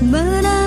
Menang